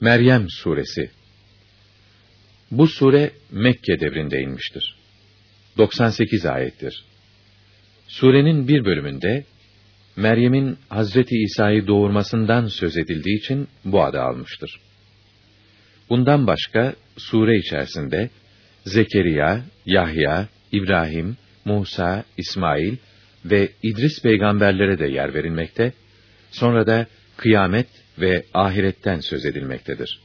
Meryem Suresi Bu sure Mekke devrinde inmiştir. 98 ayettir. Surenin bir bölümünde Meryem'in Hazreti İsa'yı doğurmasından söz edildiği için bu adı almıştır. Bundan başka sure içerisinde Zekeriya, Yahya, İbrahim, Musa, İsmail ve İdris peygamberlere de yer verilmekte, sonra da kıyamet ve ahiretten söz edilmektedir.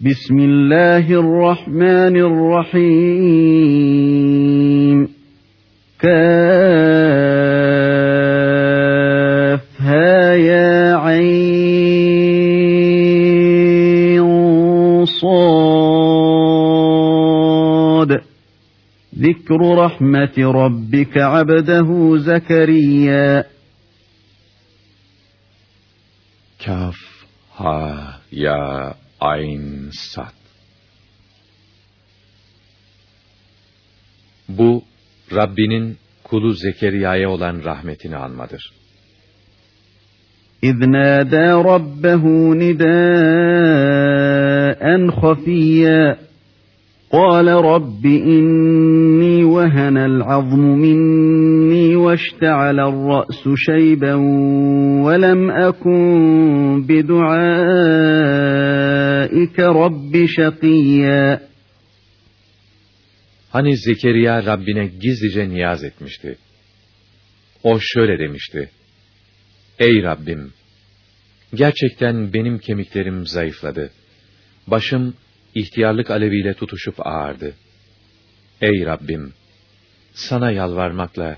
Bismillahirrahmanirrahim. Kaf ha ya ayn sad. Zikru rahmeti rabbike abdehu Zekeriya. Kaf, ha, ya, ayn, sat. Bu, Rabbinin kulu Zekeriya'ya olan rahmetini anmadır. İz nâdâ rabbehu nidâen khafiyya. قال رب إني وهن العظم مني واشتعل الرأس شيبا ولم أكن بدعائك رب شقيا Hani Zekeriya Rabbine gizlice niyaz etmişti. O şöyle demişti. Ey Rabbim! Gerçekten benim kemiklerim zayıfladı. Başım ihtiyarlık aleviyle tutuşup ağardı. Ey Rabbim! Sana yalvarmakla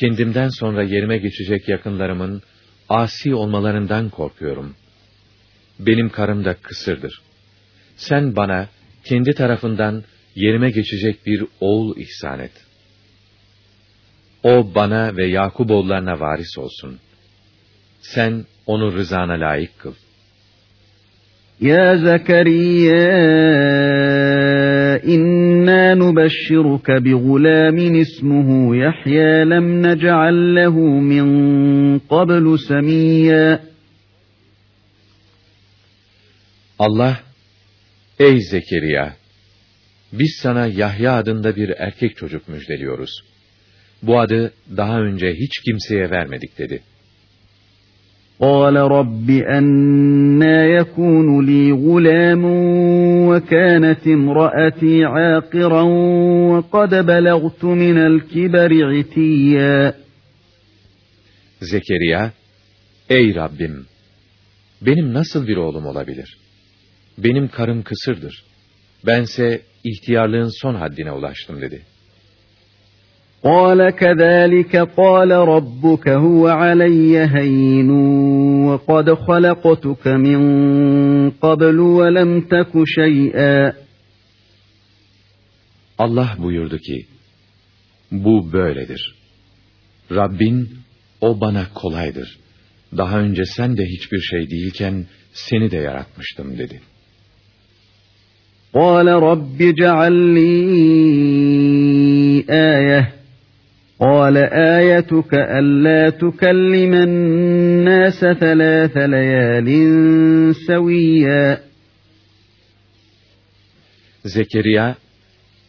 kendimden sonra yerime geçecek yakınlarımın asi olmalarından korkuyorum. Benim karım da kısırdır. Sen bana kendi tarafından yerime geçecek bir oğul ihsan et. O bana ve Yakub oğullarına varis olsun. Sen onu rızana layık kıl. Ya Zekeriya إنا نبشرك بغلام اسمه يحيى لم نجعل له من قبل سميا Allah, ey Zekeriya! Biz sana Yahya adında bir erkek çocuk müjdeliyoruz. Bu adı daha önce hiç kimseye vermedik dedi. قال رب أنا يكون لي غلام وكانت امرأتي عاقرا وقد بلغت من الكبر عتيا Zekeriya, Ey Rabbim! Benim nasıl bir oğlum olabilir? Benim karım kısırdır. Bense ihtiyarlığın son haddine ulaştım dedi. قال كذلك قال ربك هو علي هين وقد خلقتك من قبل ولم تك شيئا Allah buyurdu ki, bu böyledir. Rabbin, o bana kolaydır. Daha önce sen de hiçbir şey değilken, seni de yaratmıştım dedi. قال رب اجعل لي آية قال آيتك ألا تكلم الناس ثلاث ليال سويا Zekeriya,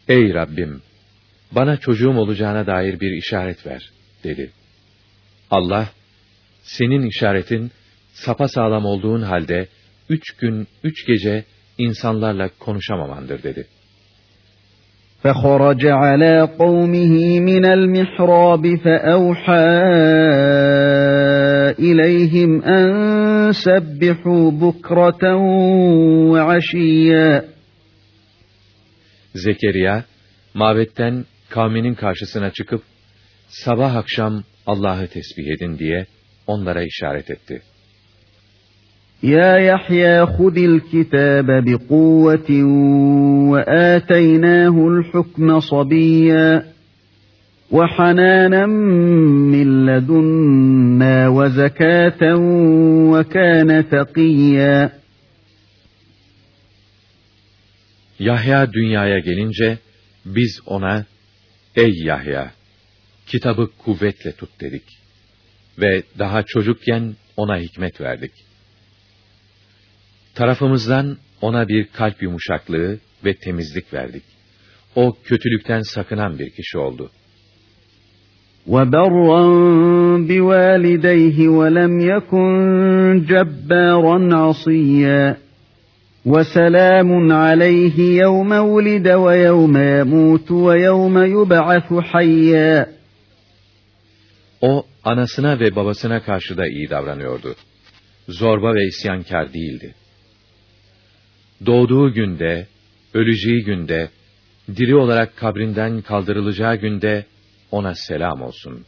Ey Rabbim! Bana çocuğum olacağına dair bir işaret ver, dedi. Allah, senin işaretin, sapa olduğun halde, üç gün, üç gece, insanlarla konuşamamandır, dedi.'' فخرج على قومه من المحراب فأوحى إليهم أن سبحوا بكرة وعشيا Zekeriya, mabetten kavminin karşısına çıkıp, sabah akşam Allah'ı tesbih edin diye onlara işaret etti. يا يحيى خذ الكتاب بقوة وآتيناه الحكم صبيا وحنانا من لدنا وزكاة وكان تقيا Yahya dünyaya gelince biz ona ey Yahya kitabı kuvvetle tut dedik ve daha çocukken ona hikmet verdik. Tarafımızdan ona bir kalp yumuşaklığı ve temizlik verdik. O kötülükten sakınan bir kişi oldu. وَبَرًّا بِوَالِدَيْهِ وَلَمْ يَكُنْ جَبَّارًا عَصِيًّا وَسَلَامٌ عَلَيْهِ يَوْمَ وُلِدَ وَيَوْمَ يَمُوتُ وَيَوْمَ يُبْعَثُ حَيًّا O, anasına ve babasına karşı da iyi davranıyordu. Zorba ve isyankar değildi. Doğduğu günde, öleceği günde, diri olarak kabrinden kaldırılacağı günde ona selam olsun.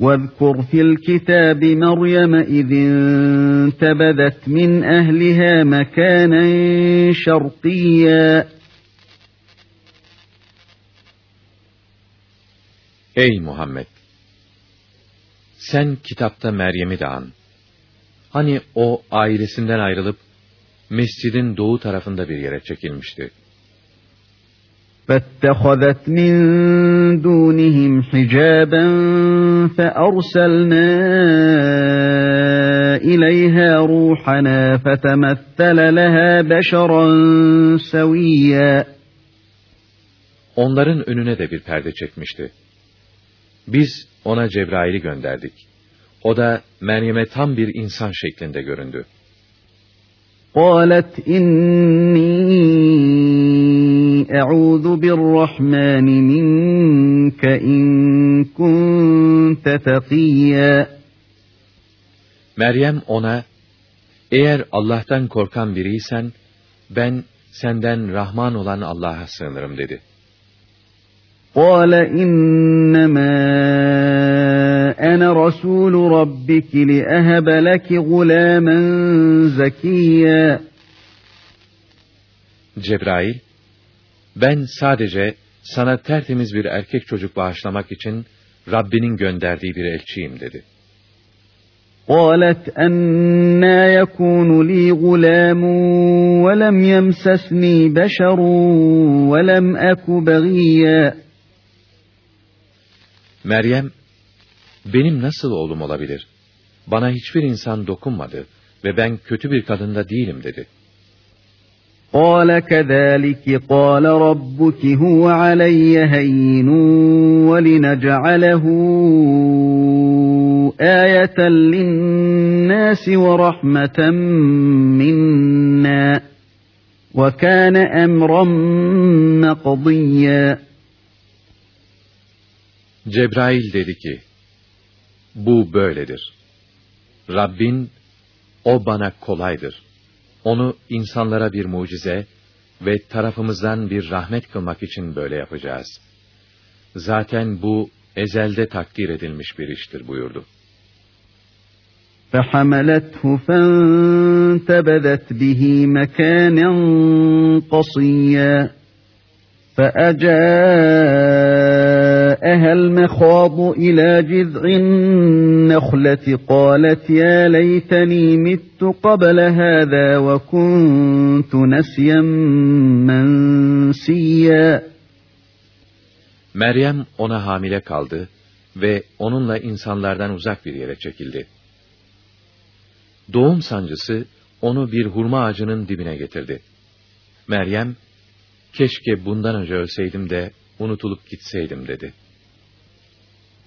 وَاذْكُرْ فِي الْكِتَابِ مَرْيَمَ اِذْ انْتَبَذَتْ مِنْ أَهْلِهَا مَكَانًا شَرْقِيًّا Ey Muhammed! Sen kitapta Meryem'i de an. Hani o ailesinden ayrılıp mescidin doğu tarafında bir yere çekilmişti. فَاتَّخَذَتْ مِنْ دُونِهِمْ حِجَابًا فَأَرْسَلْنَا إِلَيْهَا رُوحَنَا فَتَمَثَّلَ لَهَا بَشَرًا سَوِيًّا Onların önüne de bir perde çekmişti. Biz ona Cebrail'i gönderdik. O da Meryem'e tam bir insan şeklinde göründü. قالت إني أعوذ بالرحمن منك إن كنت تقيا Meryem ona, eğer Allah'tan korkan biriysen, ben senden Rahman olan Allah'a sığınırım dedi. قال إنما أنا رسول ربك لأهب لك غلاما زكيا Cebrail, ben sadece sana tertemiz bir erkek çocuk bağışlamak için Rabbinin gönderdiği bir elçiyim dedi. قالت أنا يكون لي غلام ولم يمسسني بشر ولم أك بغيا Meryem, benim nasıl oğlum olabilir? Bana hiçbir insan dokunmadı ve ben kötü bir kadında değilim dedi. قال كذلك قال ربك هو علي هين ولنجعله آية للناس ورحمة منا وكان أمرا مقضيا Cebrail dedi ki, bu böyledir. Rabbin, o bana kolaydır. Onu insanlara bir mucize ve tarafımızdan bir rahmet kılmak için böyle yapacağız. Zaten bu ezelde takdir edilmiş bir iştir buyurdu. فحملته فانتبذت به مكانا قصيا فأجاءها المخاض إلى جذع النخلة قالت يا ليتني مت قبل هذا وكنت نسيا منسيا Meryem ona hamile kaldı ve onunla insanlardan uzak bir yere çekildi. Doğum sancısı onu bir hurma ağacının dibine getirdi. Meryem, keşke bundan önce ölseydim de unutulup gitseydim dedi.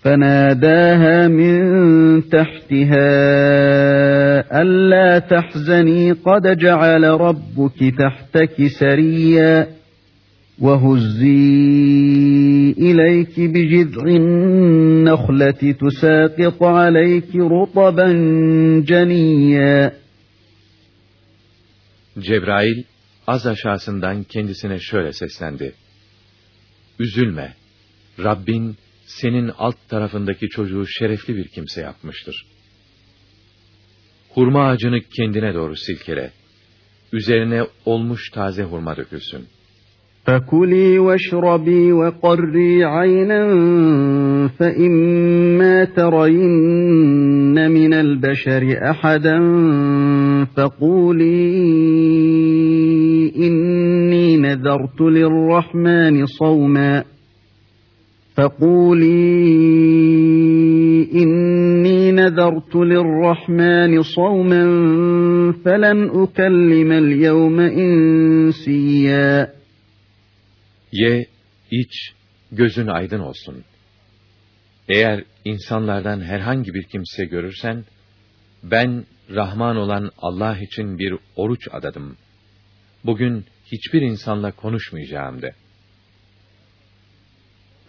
فناداها من تحتها ألا تحزني قد جعل ربك تحتك سريا وهزي إليك بجذع النخلة تساقط عليك رطبا جنيا Cebrail, az aşağısından kendisine şöyle seslendi. Üzülme, Rabbin senin alt tarafındaki çocuğu şerefli bir kimse yapmıştır. Hurma ağacını kendine doğru silkele. Üzerine olmuş taze hurma dökülsün. فَكُلِي وَاشْرَبِي وَقَرِّي عَيْنًا فَإِمَّا تَرَيِنَّ مِنَ الْبَشَرِ أَحَدًا فَقُولِي إِنِّي نَذَرْتُ لِلرَّحْمَنِ صَوْمًا فَقُولِي إِنِّي نَذَرْتُ لِلرَّحْمَنِ صَوْمًا فَلَنْ أُكَلِّمَ الْيَوْمَ إِنْسِيًّا Ye, iç, gözün aydın olsun. Eğer insanlardan herhangi bir kimse görürsen, ben Rahman olan Allah için bir oruç adadım. Bugün hiçbir insanla konuşmayacağım de.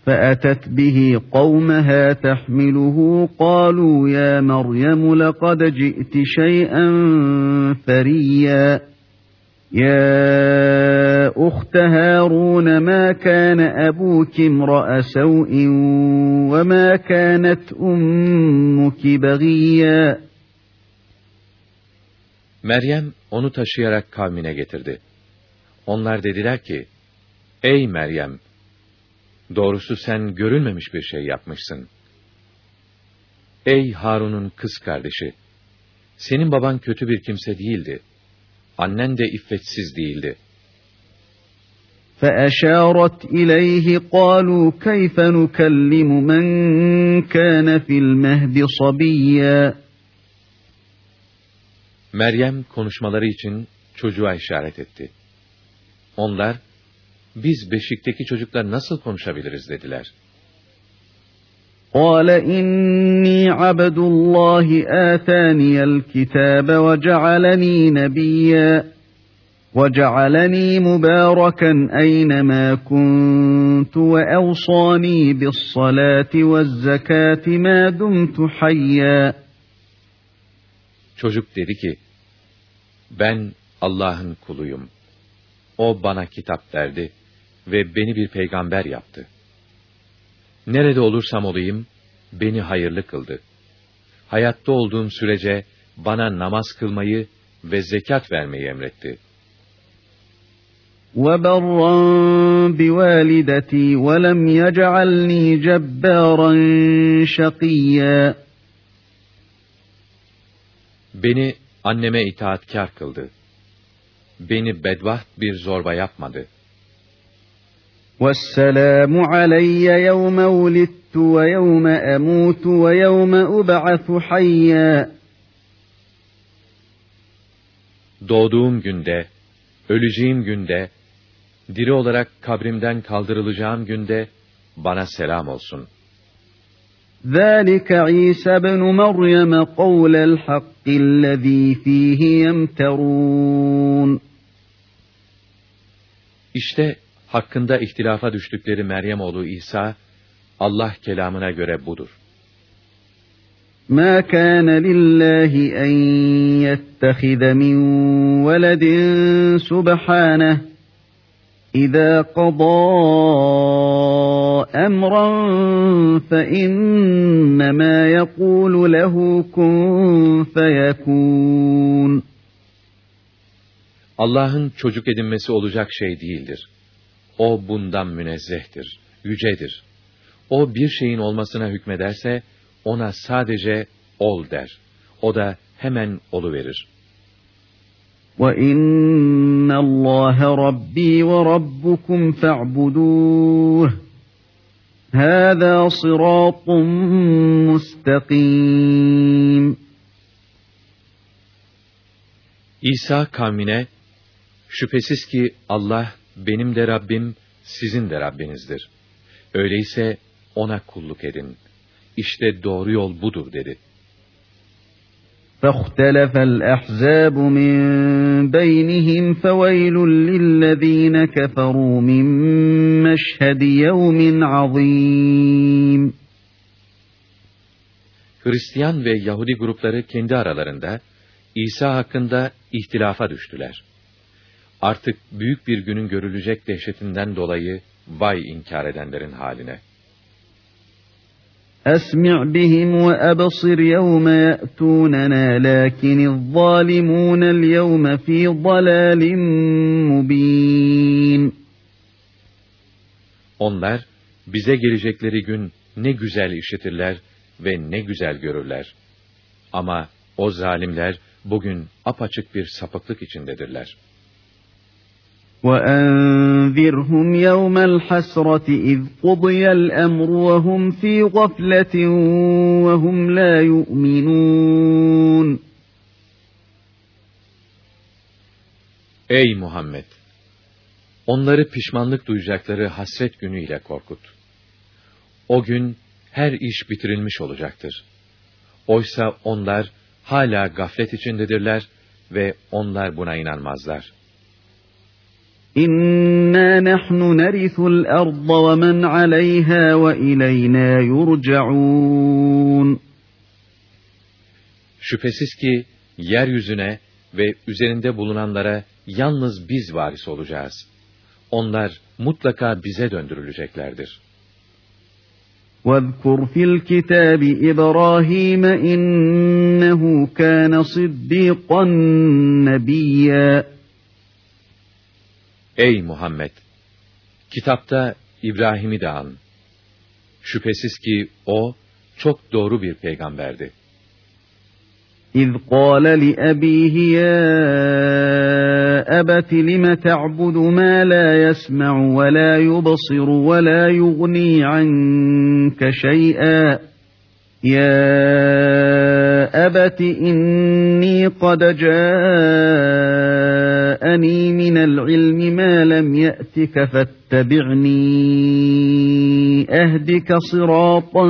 فأتت به قومها تحمله قالوا يا مريم لقد جئت شيئا فريا يا أخت هارون ما كان أبوك امرأ سوء وما كانت أمك بغيا Meryem onu taşıyarak kavmine getirdi. Onlar dediler ki, Ey Meryem! Doğrusu sen görülmemiş bir şey yapmışsın. Ey Harun'un kız kardeşi! Senin baban kötü bir kimse değildi.'' Annen de iffetsiz değildi. فَأَشَارَتْ إِلَيْهِ قَالُوا كَيْفَ نُكَلِّمُ مَنْ كَانَ فِي الْمَهْدِ صَبِيًّا Meryem konuşmaları için çocuğa işaret etti. Onlar, biz beşikteki çocukla nasıl konuşabiliriz dediler. قال إني عبد الله آتاني الكتاب وجعلني نبيا وجعلني مباركا أينما كنت وأوصاني بالصلاة والزكاة ما دمت حيا Çocuk dedi ki, ben Allah'ın kuluyum. O bana kitap verdi ve beni bir peygamber yaptı. Nerede olursam olayım, beni hayırlı kıldı. Hayatta olduğum sürece bana namaz kılmayı ve zekat vermeyi emretti. وَبَرًّا بِوَالِدَتِي وَلَمْ يَجْعَلْنِي جَبَّارًا شَقِيًّا Beni anneme itaatkar kıldı. Beni bedbaht bir zorba yapmadı.'' والسلام علي يوم ولدت ويوم أموت ويوم أبعث حيا Doğduğum günde, öleceğim günde, diri olarak kabrimden kaldırılacağım günde bana selam olsun. ذَٰلِكَ عِيسَى بْنُ مَرْيَمَ قَوْلَ الْحَقِّ الَّذ۪ي ف۪يهِ يَمْتَرُونَ İşte hakkında ihtilafa düştükleri Meryem oğlu İsa, Allah kelamına göre budur. مَا كَانَ لِلَّهِ أَنْ يَتَّخِذَ مِنْ وَلَدٍ سُبْحَانَهُ إِذَا قَضَى أَمْرًا فَإِنَّمَا يَقُولُ لَهُ كُنْ فَيَكُونُ Allah'ın çocuk edinmesi olacak şey değildir. O bundan münezzehtir, yücedir. O bir şeyin olmasına hükmederse, ona sadece ol der. O da hemen olu verir. وَإِنَّ اللّٰهَ رَبِّي وَرَبُّكُمْ فَاعْبُدُوهُ هَذَا صِرَاطٌ مُسْتَقِيمٌ İsa kavmine, şüphesiz ki Allah benim de Rabbim, sizin de Rabbinizdir. Öyleyse ona kulluk edin. İşte doğru yol budur dedi. فاختلف الأحزاب من بينهم فويل للذين كفروا من مشهد يوم عظيم Hristiyan ve Yahudi grupları kendi aralarında İsa hakkında ihtilafa düştüler. artık büyük bir günün görülecek dehşetinden dolayı vay inkar edenlerin haline. Esmi' bihim ve ebsir yevme ye'tûnenâ lâkiniz zâlimûnel yevme fî dalâlim mubîn. Onlar bize gelecekleri gün ne güzel işitirler ve ne güzel görürler. Ama o zalimler bugün apaçık bir sapıklık içindedirler.'' وَأَنذِرْهُمْ يَوْمَ الْحَسْرَةِ إِذْ قُضِيَ الْأَمْرُ وَهُمْ فِي غَفْلَةٍ وَهُمْ لَا يُؤْمِنُونَ Ey Muhammed! Onları pişmanlık duyacakları hasret günüyle korkut. O gün her iş bitirilmiş olacaktır. Oysa onlar hala gaflet içindedirler ve onlar buna inanmazlar. İnna nahnu nerisul arda ve men aleyha ve ileyna yurcaun. Şüphesiz ki yeryüzüne ve üzerinde bulunanlara yalnız biz varis olacağız. Onlar mutlaka bize döndürüleceklerdir. وَاذْكُرْ فِي الْكِتَابِ إِبْرَاهِيمَ إِنَّهُ كَانَ صِدِّيقًا نَبِيًّا Ey Muhammed! Kitapta İbrahim'i de an. Şüphesiz ki o çok doğru bir peygamberdi. إِذْ قَالَ لِأَبِيهِ يَا أَبَتِ لِمَ تَعْبُدُ مَا لَا يَسْمَعُ وَلَا يُبْصِرُ وَلَا يُغْنِي عَنكَ شَيْئًا يَا أَبَتِ إِنِّي قَدْ جَاءَنِي مِنَ الْعِلْمِ مَا لَمْ يَأْتِكَ فَاتَّبِعْنِي أَهْدِكَ صِرَاطًا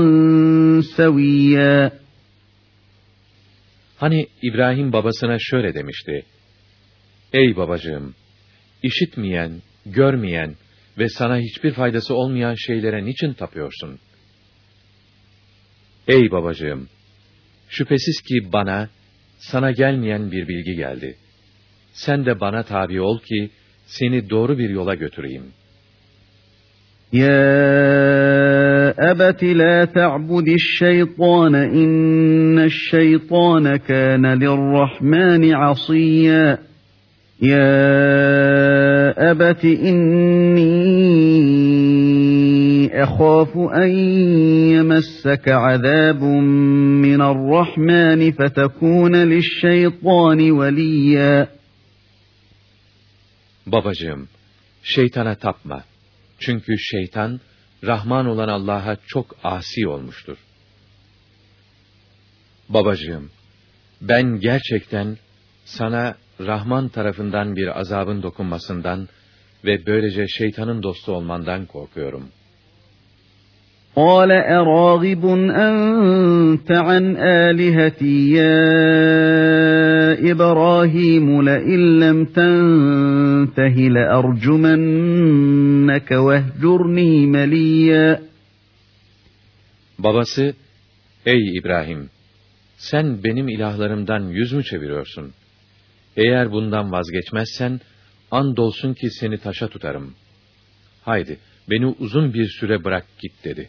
سَوِيًّا Hani İbrahim babasına şöyle demişti. Ey babacığım! işitmeyen, görmeyen ve sana hiçbir faydası olmayan şeylere niçin tapıyorsun? Ey babacığım! Şüphesiz ki bana, sana gelmeyen bir bilgi geldi. Sen de bana tabi ol ki, seni doğru bir yola götüreyim. يا أبت لا تعبد الشيطان إن الشيطان كان للرحمن عصيا يا أبت إني أخاف أن يمسك عذاب من الرحمن فتكون للشيطان وليا Babacığım, şeytana tapma. Çünkü şeytan, Rahman olan Allah'a çok asi olmuştur. Babacığım, ben gerçekten sana Rahman tarafından bir azabın dokunmasından ve böylece şeytanın dostu olmandan korkuyorum. قال أراغب أنت عن آلهتي يا إبراهيم لئن لم تنته لأرجمنك واهجرني مليا Babası, ey İbrahim, sen benim ilahlarımdan yüz mü çeviriyorsun? Eğer bundan vazgeçmezsen, andolsun ki seni taşa tutarım. Haydi, beni uzun bir süre bırak git dedi.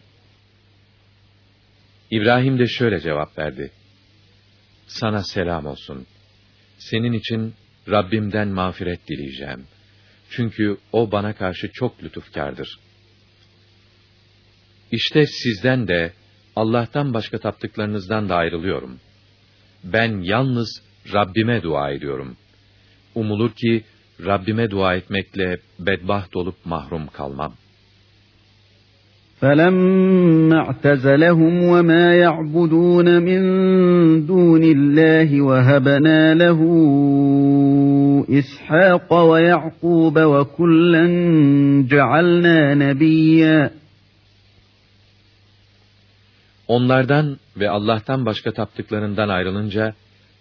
İbrahim de şöyle cevap verdi. Sana selam olsun. Senin için Rabbimden mağfiret dileyeceğim. Çünkü o bana karşı çok lütufkardır. İşte sizden de Allah'tan başka taptıklarınızdan da ayrılıyorum. Ben yalnız Rabbime dua ediyorum. Umulur ki Rabbime dua etmekle bedbaht olup mahrum kalmam. فَلَمَّا اعْتَزَلَهُمْ وَمَا يَعْبُدُونَ مِن دُونِ اللَّهِ وَهَبْنَا لَهُ إِسْحَاقَ وَيَعْقُوبَ وَكُلًّا جَعَلْنَا نَبِيًّا Onlardan ve Allah'tan başka taptıklarından ayrılınca,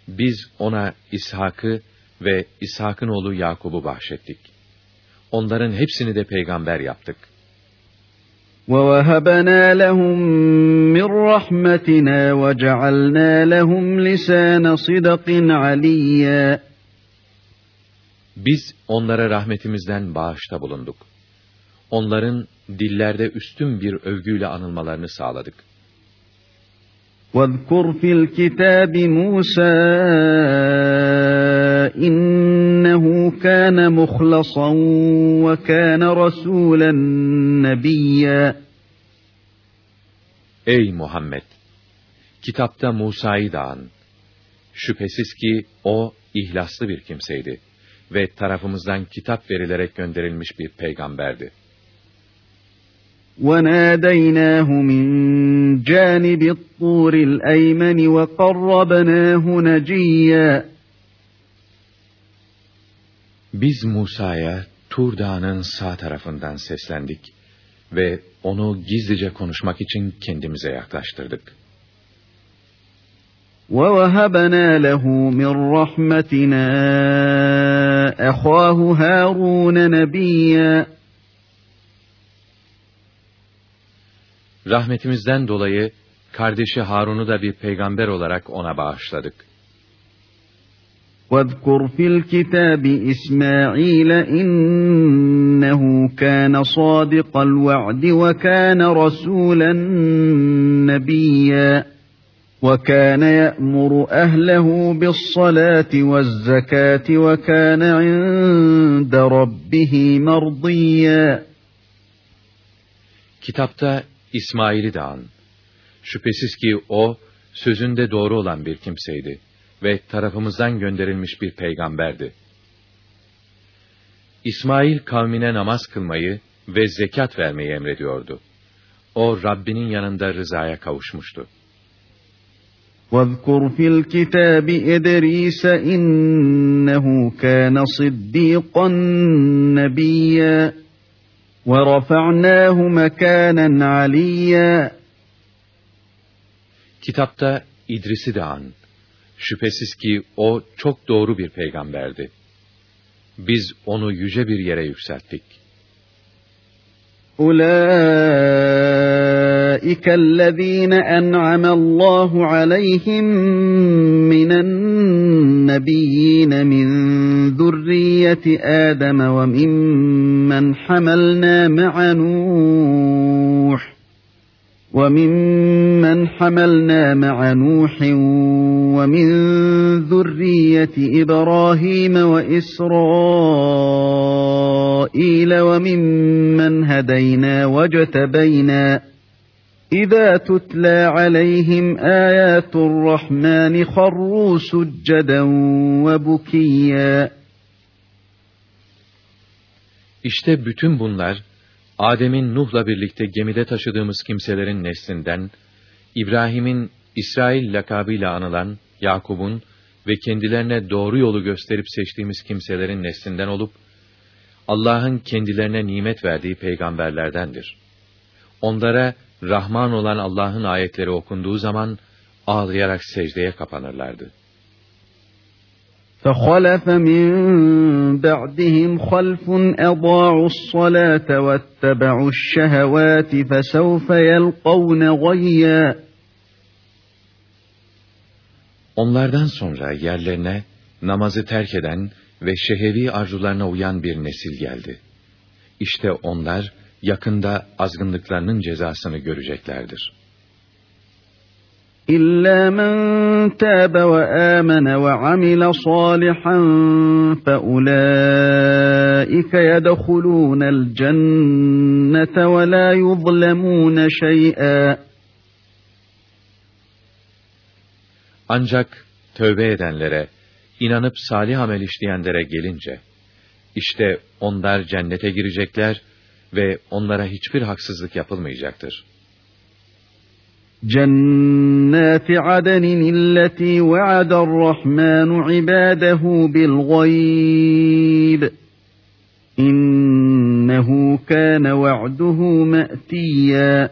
biz ona İshak'ı ve İshak'ın oğlu Yakub'u bahşettik. Onların hepsini de peygamber yaptık. وَوَهَبَنَا لَهُم مِّن رَّحْمَتِنَا وَجَعَلْنَا لَهُمْ لِسَانَ صِدْقٍ عَلِيًّا Biz onlara rahmetimizden bağışta bulunduk. Onların dillerde üstün bir övgüyle anılmalarını sağladık. وَاذْكُرْ فِي الْكِتَابِ مُوسَى إِنَّهُ كَانَ مُخْلَصًا وَكَانَ رَسُولًا نَبِيًّا Ey Muhammed! Kitapta Musa'yı da an. Şüphesiz ki o ihlaslı bir kimseydi ve tarafımızdan kitap verilerek gönderilmiş bir peygamberdi. وَنَادَيْنَاهُ مِنْ جَانِبِ الطُّورِ الْأَيْمَنِ وَقَرَّبْنَاهُ نَجِيًّا Biz Musa'ya Tur Dağı'nın sağ tarafından seslendik ve onu gizlice konuşmak için kendimize yaklaştırdık. وَوَهَبْنَا لَهُ مِنْ رَحْمَتِنَا أَخَاهُ هَارُونَ نَبِيًّا Rahmetimizden dolayı kardeşi Harun'u da bir peygamber olarak ona bağışladık. وَاذْكُرْ فِي الْكِتَابِ إِسْمَاعِيلَ إِنَّهُ كَانَ صَادِقَ الْوَعْدِ وَكَانَ رَسُولًا نَبِيًّا وَكَانَ يَأْمُرُ أَهْلَهُ بِالصَّلَاةِ وَالزَّكَاةِ وَكَانَ عِندَ رَبِّهِ مَرْضِيًّا Kitapta İsmail'i de an. Şüphesiz ki o, sözünde doğru olan bir kimseydi ve tarafımızdan gönderilmiş bir peygamberdi. İsmail kavmine namaz kılmayı ve zekat vermeyi emrediyordu. O Rabbinin yanında rızaya kavuşmuştu. وَاذْكُرْ فِي الْكِتَابِ إِدْرِيسَ إِنَّهُ كَانَ صِدِّيقًا نَبِيًّا وَرَفَعْنَاهُ مَكَانًا عَلِيًّا Kitapta İdris'i de an. Şüphesiz ki o çok doğru bir peygamberdi. Biz onu yüce bir yere yükselttik. أولئك الذين أنعم الله عليهم من النبيين من ذرية آدم وممن حملنا مع نوح وممن حملنا مع نوح ومن ذرية إبراهيم وإسرائيل وممن هدينا وجتبينا إذا تتلى عليهم آيات الرحمن خروا سجدا وبكيا. İşte bütün bunlar, Adem'in Nuh'la birlikte gemide taşıdığımız kimselerin neslinden, İbrahim'in İsrail lakabıyla anılan Yakub'un ve kendilerine doğru yolu gösterip seçtiğimiz kimselerin neslinden olup, Allah'ın kendilerine nimet verdiği peygamberlerdendir. Onlara Rahman olan Allah'ın ayetleri okunduğu zaman ağlayarak secdeye kapanırlardı. فخلف من بعدهم خلف أضاعوا الصلاة واتبعوا الشهوات فسوف يلقون غيا Onlardan sonra yerlerine namazı terk eden ve şehevi arzularına uyan bir nesil geldi. İşte onlar yakında azgınlıklarının cezasını göreceklerdir. İlla men tâbe ve âmene ve amile salihan fe ulâike yedekhulûnel cennete ve la yuzlemûne şey'e. Ancak tövbe edenlere, inanıp salih amel işleyenlere gelince, işte onlar cennete girecekler ve onlara hiçbir haksızlık yapılmayacaktır.'' جنات عدن التي وعد الرحمن عباده بالغيب إنه كان وعده مأتيا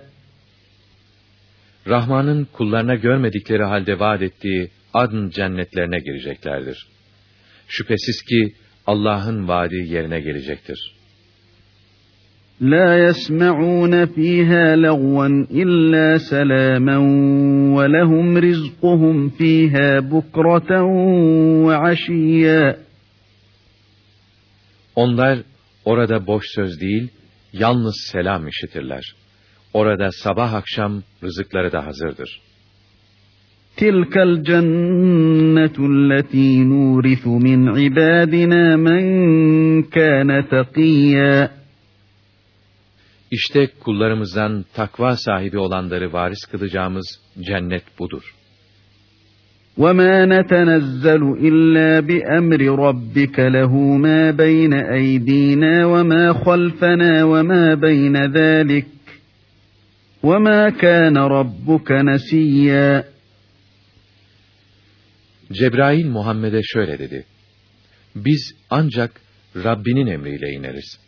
Rahman'ın kullarına görmedikleri halde vaat ettiği adn cennetlerine gireceklerdir. Şüphesiz ki Allah'ın vaadi yerine gelecektir. La fiha lagwan illa salaman ve lehum rizquhum fiha bukratan ve aşiyya. Onlar orada boş söz değil, yalnız selam işitirler. Orada sabah akşam rızıkları da hazırdır. Tilkel cennetu leti nurisu min ibadina men kana takiyya. İşte kullarımızdan takva sahibi olanları varis kılacağımız cennet budur. وَمَا نَتَنَزَّلُ إِلَّا بِأَمْرِ رَبِّكَ لَهُ مَا بَيْنَ أَيْدِينَا وَمَا خَلْفَنَا وَمَا بَيْنَ ذَلِكَ وَمَا كَانَ رَبُّكَ نَسِيًّا Cebrail Muhammed'e şöyle dedi. Biz ancak Rabbinin emriyle ineriz.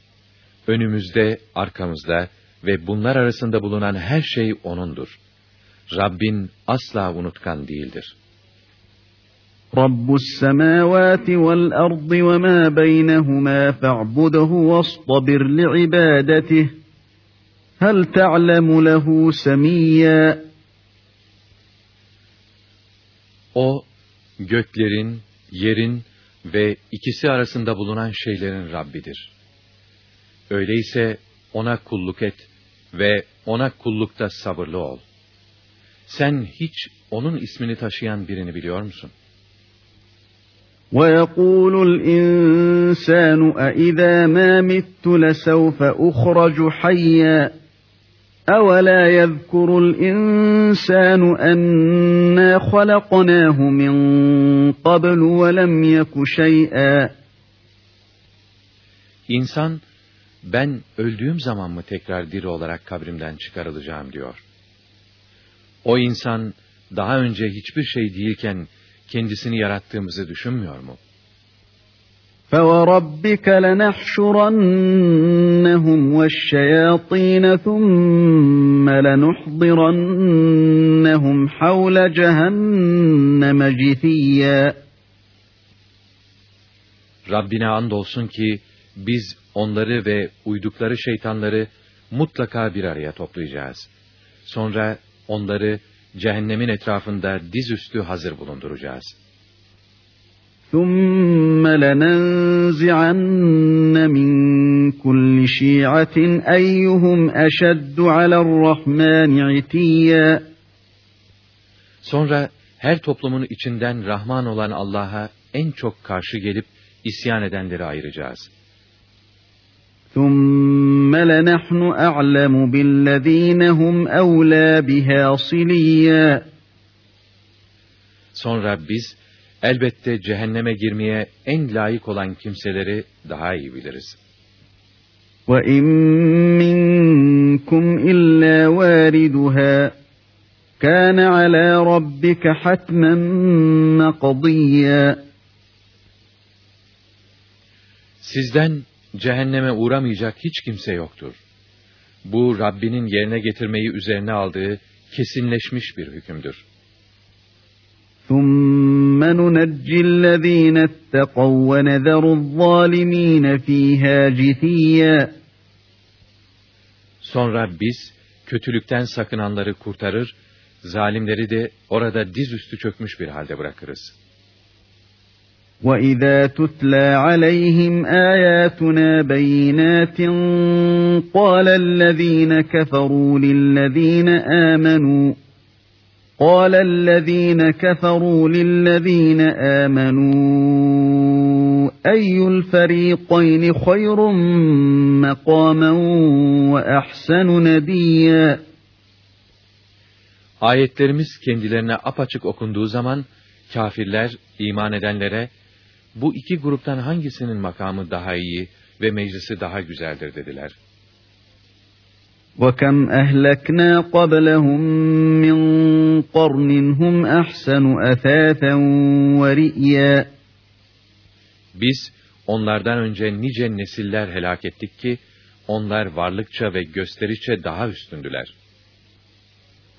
Önümüzde, arkamızda ve bunlar arasında bulunan her şey O'nundur. Rabbin asla unutkan değildir. رب السماوات والأرض وما بينهما فاعبده واصطبر لعبادته هل تعلم له سميا O, göklerin, yerin ve ikisi arasında bulunan şeylerin Rabbidir. Öyleyse ona kulluk et ve ona kullukta sabırlı ol. Sen hiç onun ismini taşıyan birini biliyor musun? وَيَقُولُ الْإِنسَانُ أَإِذَا مَا مِتُّ لَسَوْفَ أُخْرَجُ حَيًّا أَوَلَا يَذْكُرُ الْإِنسَانُ أَنَّا خَلَقْنَاهُ مِنْ قَبْلُ وَلَمْ يَكُ شَيْئًا İnsan, ben öldüğüm zaman mı tekrar diri olarak kabrimden çıkarılacağım diyor. O insan, daha önce hiçbir şey değilken, kendisini yarattığımızı düşünmüyor mu? فَوَرَبِّكَ لَنَحْشُرَنَّهُمْ وَالشَّيَاطِينَ ثُمَّ لَنُحْضِرَنَّهُمْ حَوْلَ جَهَنَّمَ جِثِيًّا Rabbine andolsun ki biz onları ve uydukları şeytanları mutlaka bir araya toplayacağız. Sonra onları cehennemin etrafında dizüstü hazır bulunduracağız. ثُمَّ لَنَنْزِعَنَّ مِنْ كُلِّ شِيعَةٍ أَيُّهُمْ أَشَدُّ عَلَى الرَّحْمَنِ عِتِيًّا Sonra her toplumun içinden Rahman olan Allah'a en çok karşı gelip isyan edenleri ayıracağız. ثُمَّ لَنَحْنُ أَعْلَمُ بِالَّذ۪ينَ هُمْ أَوْلَى بِهَا صِلِيًّا Sonra biz elbette cehenneme girmeye en layık olan kimseleri daha iyi biliriz. وَاِنْ مِنْكُمْ إِلَّا وَارِدُهَا كَانَ عَلَى رَبِّكَ حَتْمًا مَقَضِيًّا Sizden cehenneme uğramayacak hiç kimse yoktur. Bu Rabbinin yerine getirmeyi üzerine aldığı kesinleşmiş bir hükümdür. ثُمَّ نُنَجِّي الَّذ۪ينَ اتَّقَوْا وَنَذَرُ الظَّالِم۪ينَ ف۪يهَا جِثِيًّا Sonra biz kötülükten sakınanları kurtarır, zalimleri de orada dizüstü çökmüş bir halde bırakırız. وَإِذَا تُتْلَى عَلَيْهِمْ آيَاتُنَا بَيِّنَاتٍ قَالَ الَّذ۪ينَ كَفَرُوا لِلَّذ۪ينَ آمَنُوا قال الذين كفروا للذين آمنوا أي الفريقين خير مقاما وأحسن نديا Ayetlerimiz kendilerine apaçık okunduğu zaman kafirler iman edenlere bu iki gruptan hangisinin makamı daha iyi ve meclisi daha güzeldir dediler. وَكَمْ أَهْلَكْنَا قَبْلَهُمْ مِنْ قَرْنٍ هُمْ أَحْسَنُ أَثَاثًا وَرِئْيًا Biz onlardan önce nice nesiller helak ettik ki onlar varlıkça ve gösteriçe daha üstündüler.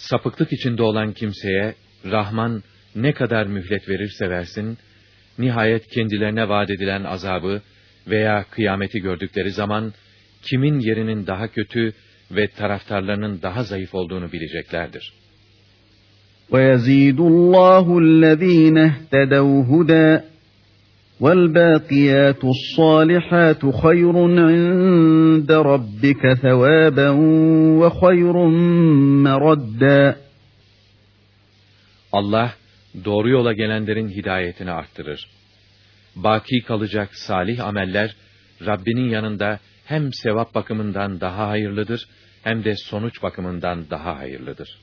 sapıklık içinde olan kimseye Rahman ne kadar mühlet verirse versin, nihayet kendilerine vaat edilen azabı veya kıyameti gördükleri zaman kimin yerinin daha kötü ve taraftarlarının daha zayıf olduğunu bileceklerdir. وَيَزِيدُ اللّٰهُ الَّذ۪ينَ اهْتَدَوْا هُدًى وَالْبَاقِيَاتُ الصَّالِحَاتُ خَيْرٌ عِنْدَ رَبِّكَ ثَوَابًا وَخَيْرٌ مَرَدًّا Allah, doğru yola gelenlerin hidayetini arttırır. Baki kalacak salih ameller, Rabbinin yanında hem sevap bakımından daha hayırlıdır, hem de sonuç bakımından daha hayırlıdır.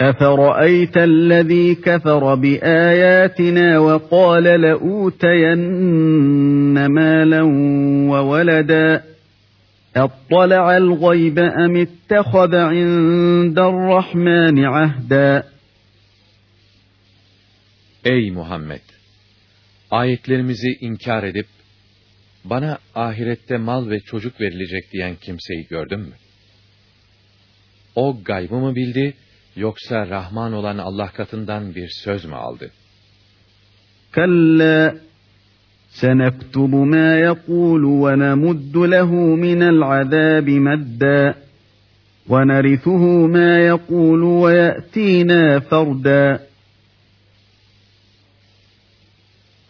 أَفَرَأَيْتَ الَّذ۪ي كَفَرَ بِآيَاتِنَا وَقَالَ لَأُوتَيَنَّ مَالًا وَوَلَدًا اَطَّلَعَ الْغَيْبَ اَمِ اتَّخَذَ عِنْدَ الرَّحْمَنِ عَهْدًا Ey Muhammed! Ayetlerimizi inkar edip, bana ahirette mal ve çocuk verilecek diyen kimseyi gördün mü? O gaybı mı bildi, Yoksa Rahman olan Allah katından bir söz mü aldı? Kalla senektubu ma yekulu ve nemuddu lehu minel azabi medda ve nerithuhu ma yekulu ve ye'tina ferda.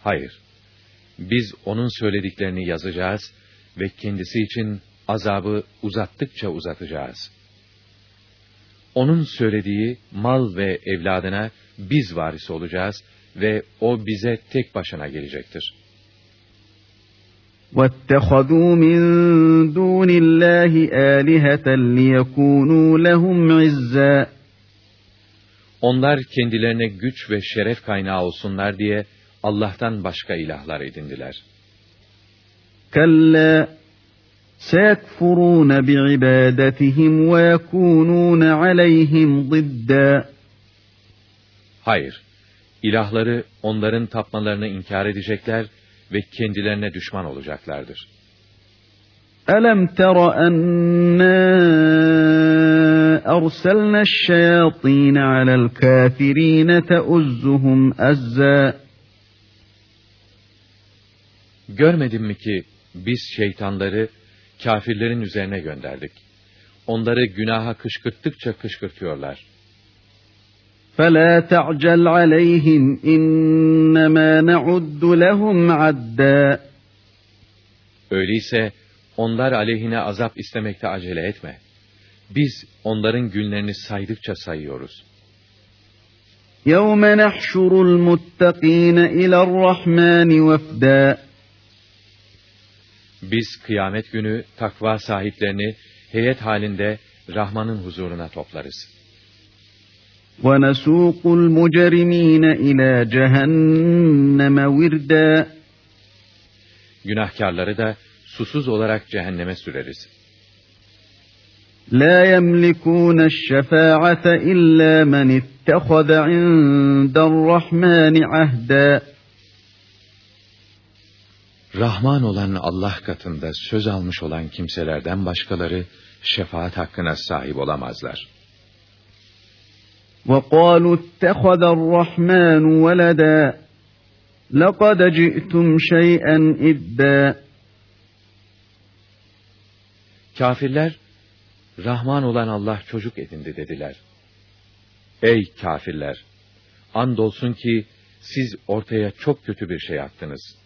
Hayır, biz onun söylediklerini yazacağız ve kendisi için azabı uzattıkça uzatacağız.'' onun söylediği mal ve evladına biz varis olacağız ve o bize tek başına gelecektir. وَاتَّخَذُوا مِنْ دُونِ اللّٰهِ آلِهَةً لِيَكُونُوا لَهُمْ Onlar kendilerine güç ve şeref kaynağı olsunlar diye Allah'tan başka ilahlar edindiler. كَلَّا سيكفرون بعبادتهم ويكونون عليهم ضدا Hayır, ilahları onların tapmalarını inkar edecekler ve kendilerine düşman olacaklardır. أَلَمْ تَرَ أَنَّا أَرْسَلْنَا الشَّيَاطِينَ عَلَى الْكَافِرِينَ تَؤُزُّهُمْ أَزَّا Görmedin mi ki biz şeytanları kafirlerin üzerine gönderdik. Onları günaha kışkırttıkça kışkırtıyorlar. فَلَا تَعْجَلْ عَلَيْهِمْ اِنَّمَا نَعُدُّ لَهُمْ عَدًّا Öyleyse onlar aleyhine azap istemekte acele etme. Biz onların günlerini saydıkça sayıyoruz. يَوْمَ نَحْشُرُ الْمُتَّقِينَ إِلَى الرَّحْمَنِ وَفْدًا Biz kıyamet günü takva sahiplerini heyet halinde Rahman'ın huzuruna toplarız. وَنَسُوقُ الْمُجْرِم۪ينَ اِلَى جَهَنَّمَ وِرْدًا Günahkarları da susuz olarak cehenneme süreriz. لَا يَمْلِكُونَ الشَّفَاعَةَ إِلَّا مَنِ اتَّخَذَ عِنْدَ الرَّحْمَنِ عَهْدًا Rahman olan Allah katında söz almış olan kimselerden başkaları şefaat hakkına sahip olamazlar. وَقَالُوا اتَّخَذَ الرَّحْمَنُ وَلَدًا لَقَدْ جِئْتُمْ شَيْئًا إِدَّا Kafirler, Rahman olan Allah çocuk edindi dediler. Ey kafirler! Andolsun ki siz ortaya çok kötü bir şey attınız.''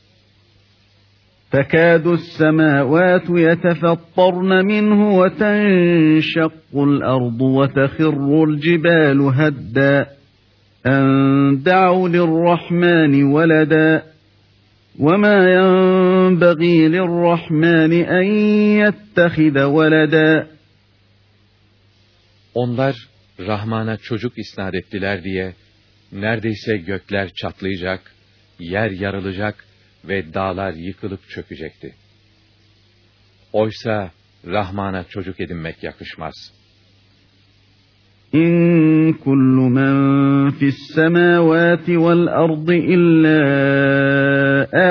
تكاد السماوات يتفطرن منه وتنشق الأرض وتخر الجبال هدا أن دعوا للرحمن ولدا وما ينبغي للرحمن أن يتخذ ولدا Onlar Rahman'a çocuk isnat ettiler diye, neredeyse gökler çatlayacak, yer yarılacak ve dağlar yıkılıp çökecekti. Oysa Rahman'a çocuk edinmek yakışmaz. İn kullu men fis semavati vel ardı illa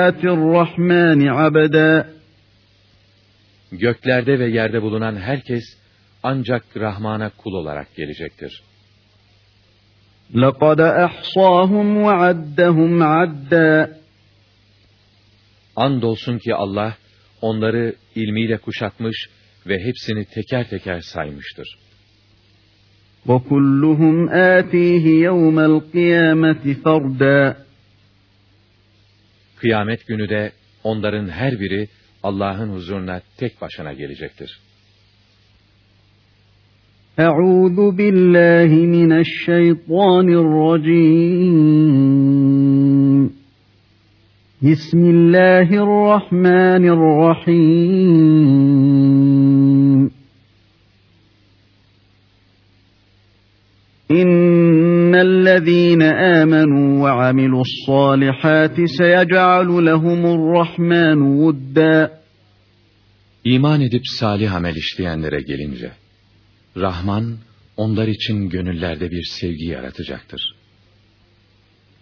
atir rahmani abeda. Göklerde ve yerde bulunan herkes ancak Rahman'a kul olarak gelecektir. لَقَدْ أَحْصَاهُمْ وَعَدَّهُمْ عَدًّا Andolsun ki Allah onları ilmiyle kuşatmış ve hepsini teker teker saymıştır. وَكُلُّهُمْ آتِيهِ يَوْمَ الْقِيَامَةِ فَرْدًا Kıyamet günü de onların her biri Allah'ın huzuruna tek başına gelecektir. أعوذ بالله من الشيطان الرجيم بسم الله الرحمن الرحيم إن الذين آمنوا وعملوا الصالحات سيجعل لهم الرحمن ودا İman edip salih amel işleyenlere gelince, Rahman, onlar için gönüllerde bir sevgi yaratacaktır.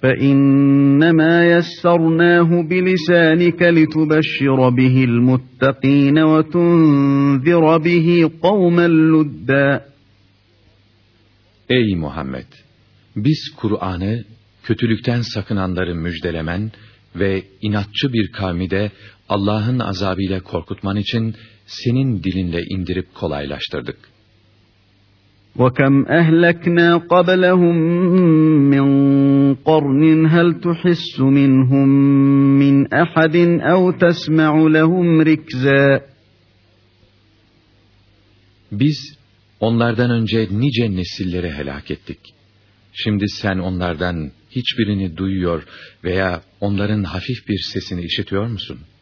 فَإِنَّمَا يَسَّرْنَاهُ بِلِسَانِكَ لِتُبَشِّرَ بِهِ الْمُتَّقِينَ وَتُنْذِرَ بِهِ قَوْمًا لُدَّا Ey Muhammed! Biz Kur'an'ı kötülükten sakınanları müjdelemen ve inatçı bir kavmi de Allah'ın azabıyla korkutman için senin dilinle indirip kolaylaştırdık. وَكَمْ أَهْلَكْنَا قَبْلَهُمْ مِنْ قَرْنٍ هَلْ تُحِسُّ مِنْهُمْ مِنْ أَحَدٍ أَوْ تَسْمَعُ لَهُمْ رِكْزًا Biz onlardan önce nice nesilleri helak ettik. Şimdi sen onlardan hiçbirini duyuyor veya onların hafif bir sesini işitiyor musun?''